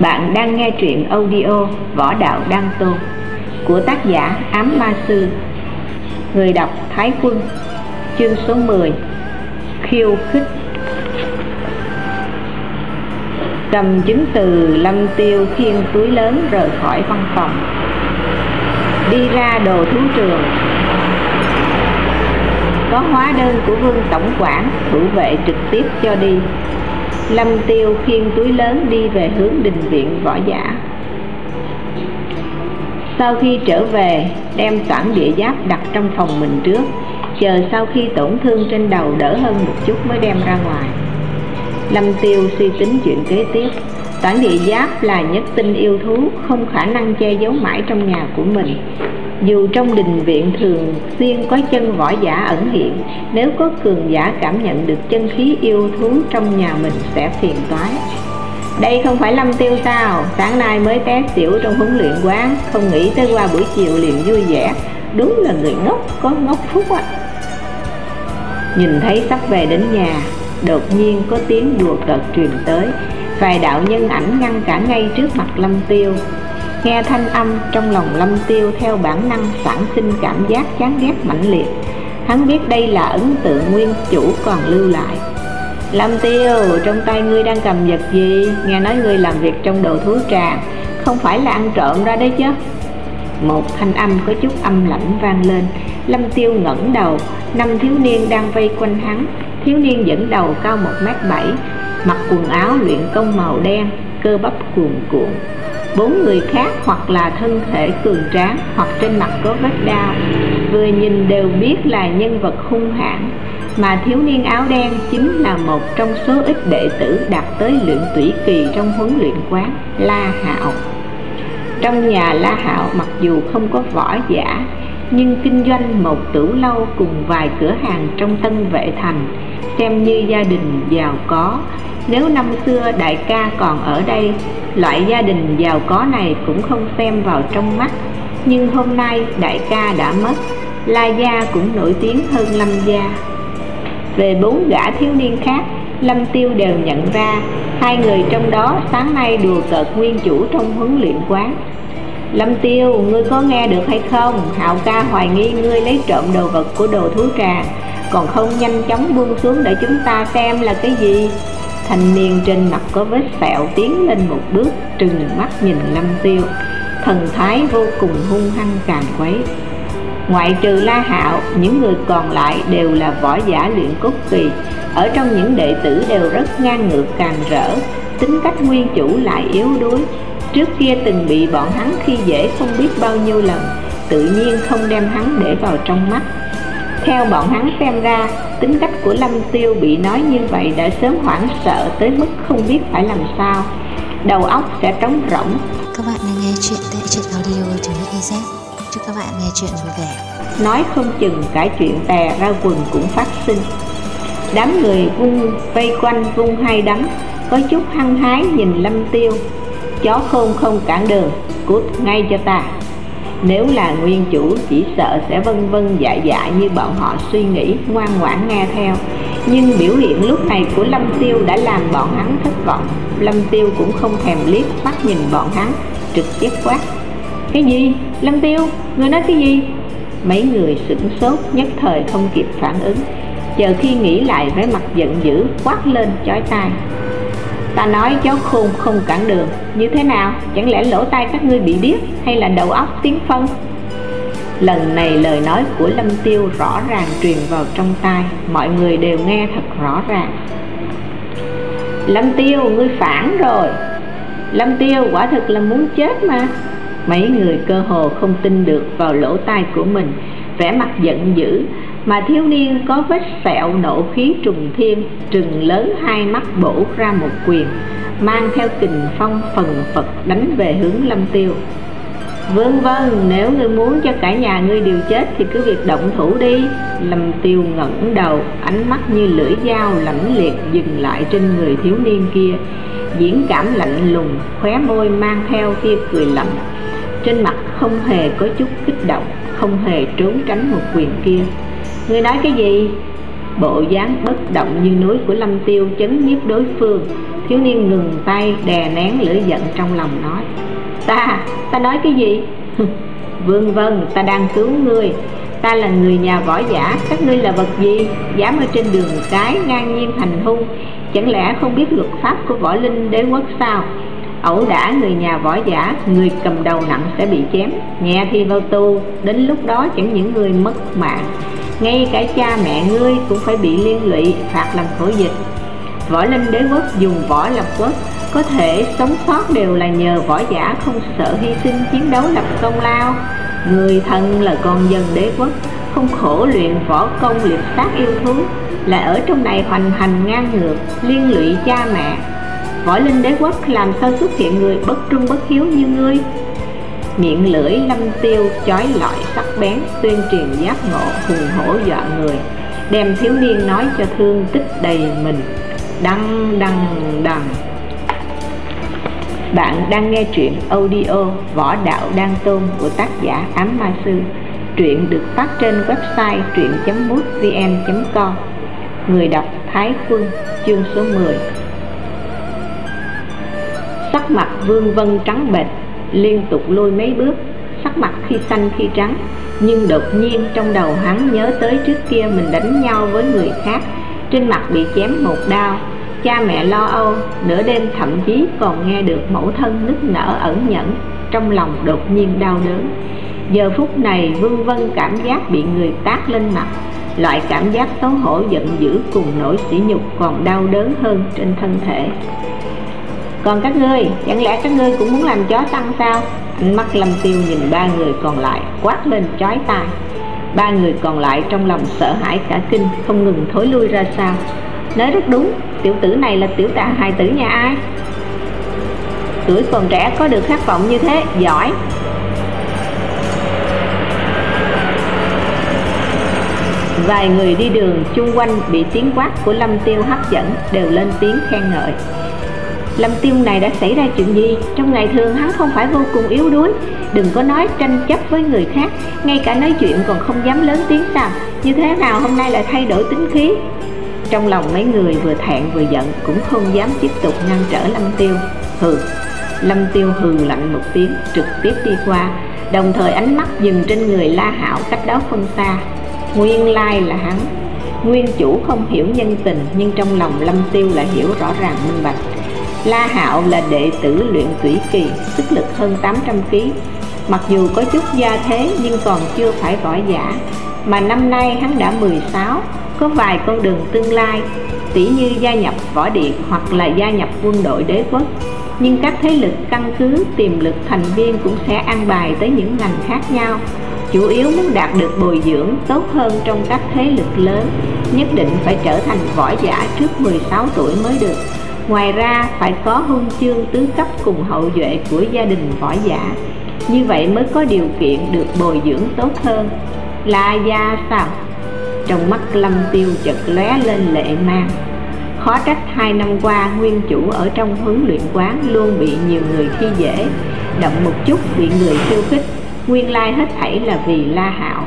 Bạn đang nghe truyện audio Võ Đạo Đăng Tôn của tác giả Ám Ma Sư. Người đọc Thái Quân, Chương số 10 Khiêu khích. Cầm chứng từ Lâm Tiêu khiêng túi lớn rời khỏi văn phòng. Đi ra đồ thú trường. Có hóa đơn của Vương Tổng quản, Thủ vệ trực tiếp cho đi. Lâm Tiêu khiêng túi lớn đi về hướng đình viện võ giả. Sau khi trở về, đem toản địa giáp đặt trong phòng mình trước, Chờ sau khi tổn thương trên đầu đỡ hơn một chút mới đem ra ngoài. Lâm Tiêu suy tính chuyện kế tiếp, Toản địa giáp là nhất tinh yêu thú, Không khả năng che giấu mãi trong nhà của mình dù trong đình viện thường xuyên có chân võ giả ẩn hiện, Nếu có cường giả cảm nhận được chân khí yêu thú trong nhà mình sẽ phiền toái. Đây không phải lâm tiêu sao? Sáng nay mới té xỉu trong huấn luyện quán, Không nghĩ tới qua buổi chiều liền vui vẻ. Đúng là người ngốc có ngốc phúc ạ. Nhìn thấy sắp về đến nhà, Đột nhiên có tiếng đùa cợt truyền tới. Vài đạo nhân ảnh ngăn cả ngay trước mặt lâm tiêu. Nghe thanh âm trong lòng lâm tiêu theo bản năng sản sinh cảm giác chán ghét mãnh liệt. Hắn biết đây là ấn tượng nguyên chủ còn lưu lại. Lâm tiêu, trong tay ngươi đang cầm vật gì? Nghe nói ngươi làm việc trong đồ thú tràng Không phải là ăn trộm ra đấy chứ? Một thanh âm có chút âm lãnh vang lên. Lâm tiêu ngẩng đầu Năm thiếu niên đang vây quanh hắn. Thiếu niên dẫn đầu cao 1m7 Mặc quần áo luyện công màu đen Cơ bắp cuồn cuộn bốn người khác hoặc là thân thể cường tráng hoặc trên mặt có vết đau. Vừa nhìn đều biết là nhân vật hung hãn, mà thiếu niên áo đen chính là một trong số ít đệ tử đạt tới luyện tủy kỳ trong huấn luyện quán La Hạo. Trong nhà La Hạo mặc dù không có võ giả, nhưng kinh doanh một tửu lâu cùng vài cửa hàng trong tân vệ thành xem như gia đình giàu có. Nếu năm xưa đại ca còn ở đây Loại gia đình giàu có này cũng không xem vào trong mắt. Nhưng hôm nay đại ca đã mất La Gia cũng nổi tiếng hơn Lâm Gia. Về bốn gã thiếu niên khác Lâm Tiêu đều nhận ra Hai người trong đó sáng nay đùa cợt nguyên chủ trong huấn luyện quán. Lâm Tiêu, ngươi có nghe được hay không? Hạo ca hoài nghi ngươi lấy trộm đồ vật của đồ thú tràng. Còn không nhanh chóng buông xuống để chúng ta xem là cái gì. Thanh niên trên mặt có vết sẹo tiến lên một bước Trừng mắt nhìn Lâm Tiêu. Thần thái vô cùng hung hăng càn quấy. Ngoại trừ La Hạo, những người còn lại đều là võ giả luyện cốt kỳ. Ở trong những đệ tử đều rất ngang ngược càn rỡ. Tính cách nguyên chủ lại yếu đuối. Trước kia từng bị bọn hắn khi dễ không biết bao nhiêu lần Tự nhiên không đem hắn để vào trong mắt theo bọn hắn xem ra, tính cách của Lâm Tiêu bị nói như vậy đã sớm hoảng sợ tới mức không biết phải làm sao. Đầu óc sẽ trống rỗng. Các bạn đang nghe chuyện tại truyện audio của EZ. Chúc các bạn nghe chuyện vui vẻ. Nói không chừng cả chuyện tè ra quần cũng phát sinh. Đám người vung vây quanh vung hai đấm, có chút hăng hái nhìn Lâm Tiêu. Chó khôn không cản đường, cút ngay cho ta. Nếu là nguyên chủ, chỉ sợ sẽ vân vân dạ dạ như bọn họ suy nghĩ, ngoan ngoãn nghe theo Nhưng biểu hiện lúc này của Lâm Tiêu đã làm bọn hắn thất vọng Lâm Tiêu cũng không thèm liếc mắt nhìn bọn hắn, Trực tiếp quát Cái gì? Lâm Tiêu? Người nói cái gì? Mấy người sửng sốt nhất thời không kịp phản ứng Chờ khi nghĩ lại, vẻ mặt giận dữ quát lên chói tai Ta nói chó khôn không cản đường. Như thế nào? Chẳng lẽ lỗ tai các ngươi bị điếc Hay là đầu óc tiếng phân? Lần này lời nói của Lâm Tiêu rõ ràng truyền vào trong tai. Mọi người đều nghe thật rõ ràng. Lâm Tiêu, ngươi phản rồi. Lâm Tiêu quả thực là muốn chết mà. Mấy người cơ hồ không tin được vào lỗ tai của mình. Vẻ mặt giận dữ mà thiếu niên có vết sẹo nộ khí trùng thiên trừng lớn hai mắt bổ ra một quyền mang theo kình phong phần phật đánh về hướng lâm tiêu. Vâng vâng, nếu ngươi muốn cho cả nhà ngươi đều chết thì cứ việc động thủ đi. Lâm tiêu ngẩng đầu, ánh mắt như lưỡi dao lãnh liệt dừng lại trên người thiếu niên kia. Diễn cảm lạnh lùng, khóe môi mang theo tia cười lạnh. Trên mặt không hề có chút kích động, không hề trốn tránh một quyền kia. Ngươi nói cái gì? Bộ dáng bất động như núi của Lâm Tiêu chấn nhiếp đối phương. Thiếu niên ngừng tay, đè nén lửa giận trong lòng nói. Ta ta nói cái gì? Vương vân, ta đang cứu ngươi. Ta là người nhà võ giả, các ngươi là vật gì? Dám ở trên đường cái ngang nhiên hành hung? Chẳng lẽ không biết luật pháp của võ linh đế quốc sao? Ẩu đả người nhà võ giả, người cầm đầu nặng sẽ bị chém. Nhẹ thì vào tù, đến lúc đó chẳng những người mất mạng ngay cả cha mẹ ngươi cũng phải bị liên lụy, phạt làm khổ dịch. Võ linh đế quốc dùng võ lập quốc, có thể sống sót đều là nhờ võ giả không sợ hy sinh chiến đấu lập công lao. Người thân là con dân đế quốc, không khổ luyện võ công liệt sát yêu thú, là ở trong này hoành hành ngang ngược, liên lụy cha mẹ. Võ linh đế quốc làm sao xuất hiện người bất trung bất hiếu như ngươi? Miệng lưỡi lâm tiêu chói lọi sắc bén, tuyên truyền giác ngộ, hùng hổ dọa người, đem thiếu niên nói cho thương tích đầy mình. Đăng đăng đăng. Bạn đang nghe truyện audio Võ Đạo Đan Tôn của tác giả Ám Ma Sư. Truyện được phát trên website truyện.mútvn.com Người đọc Thái Phương, chương số 10 Sắc mặt Vương Vân trắng bệch Liên tục lôi mấy bước, Sắc mặt khi xanh khi trắng. Nhưng đột nhiên trong đầu hắn nhớ tới trước kia mình đánh nhau với người khác, Trên mặt bị chém một đao cha mẹ lo âu, nửa đêm thậm chí còn nghe được mẫu thân nức nở ẩn nhẫn, trong lòng đột nhiên đau đớn. Giờ phút này vương vân cảm giác bị người tát lên mặt, loại cảm giác xấu hổ giận dữ cùng nỗi sỉ nhục còn đau đớn hơn trên thân thể còn các ngươi, chẳng lẽ các ngươi cũng muốn làm chó săn sao? Ánh mắt lâm tiêu nhìn ba người còn lại, quát lên chói tai. Ba người còn lại trong lòng sợ hãi cả kinh, không ngừng thối lui ra sao. nói rất đúng, tiểu tử này là tiểu tà hài tử nhà ai? Tuổi còn trẻ có được khát vọng như thế, giỏi. Vài người đi đường, chung quanh bị tiếng quát của lâm tiêu hấp dẫn, đều lên tiếng khen ngợi lâm tiêu này đã xảy ra chuyện gì? Trong ngày thường, hắn không phải vô cùng yếu đuối. Đừng có nói tranh chấp với người khác, ngay cả nói chuyện còn không dám lớn tiếng sao. Như thế nào hôm nay lại thay đổi tính khí? Trong lòng mấy người vừa thẹn vừa giận cũng không dám tiếp tục ngăn trở lâm tiêu. Hừ, lâm tiêu hừ lạnh một tiếng, trực tiếp đi qua. Đồng thời ánh mắt dừng trên người la hạo cách đó không xa. Nguyên lai là hắn. Nguyên chủ không hiểu nhân tình, nhưng trong lòng lâm tiêu lại hiểu rõ ràng minh bạch la hạo là đệ tử luyện tủy kỳ, sức lực hơn 800 kg mặc dù có chút gia thế nhưng còn chưa phải võ giả, mà năm nay hắn đã 16 có vài con đường tương lai, tỉ như gia nhập võ điện hoặc là gia nhập quân đội đế quốc. Nhưng các thế lực căn cứ, tiềm lực thành viên cũng sẽ an bài tới những ngành khác nhau. Chủ yếu muốn đạt được bồi dưỡng tốt hơn trong các thế lực lớn, nhất định phải trở thành võ giả trước 16 tuổi mới được ngoài ra, phải có huân chương tứ cấp cùng hậu duệ của gia đình võ giả. Như vậy mới có điều kiện được bồi dưỡng tốt hơn. Là gia sao trong mắt lâm tiêu chợt lóe lên lệ mang. Khó trách hai năm qua nguyên chủ ở trong huấn luyện quán luôn bị nhiều người khi dễ động một chút bị người khiêu khích. Nguyên lai hết thảy là vì la hạo.